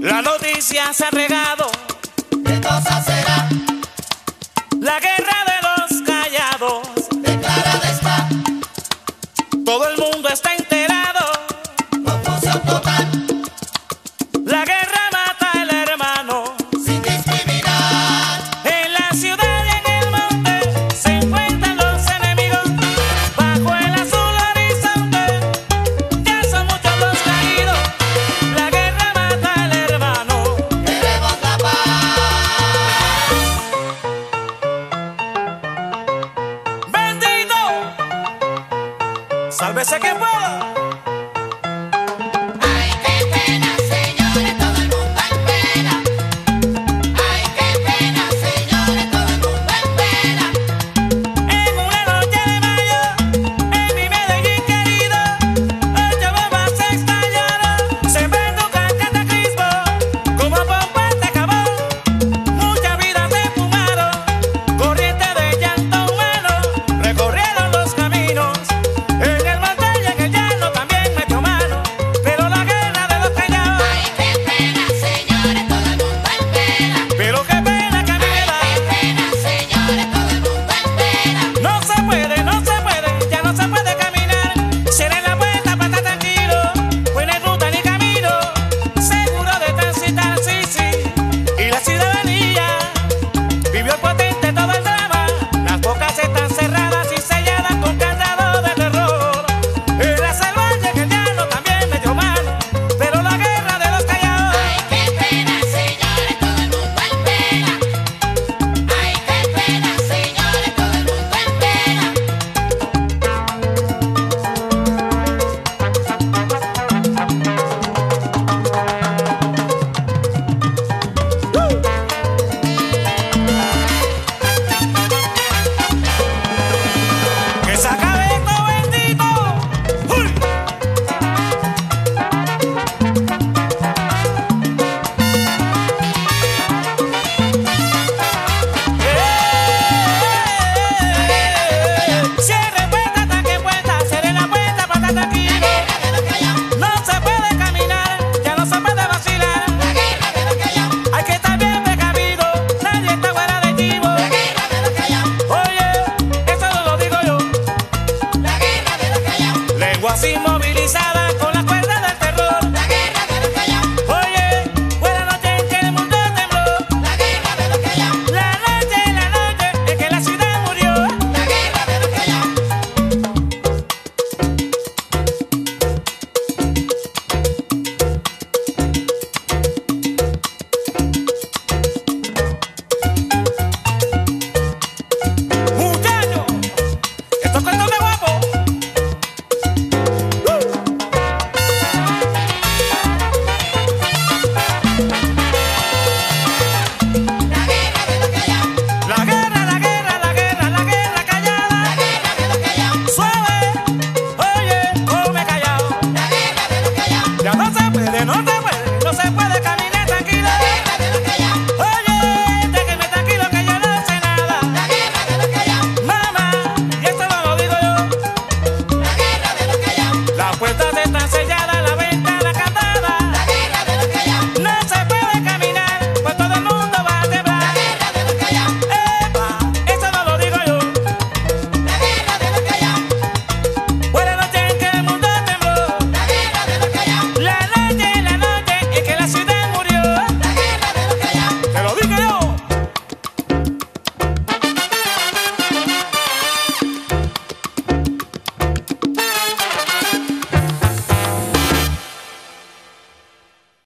La noticia se ha regado. ¿Qué cosa será? La guerra de los callados. Declarada está. Todo el mundo está Sálvese que pueda.